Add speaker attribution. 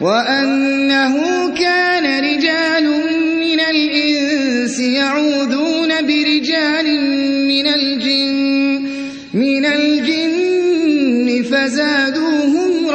Speaker 1: وأنه كان رجال من الإنس يعوذون برجال من الجن من الجن فزادوهم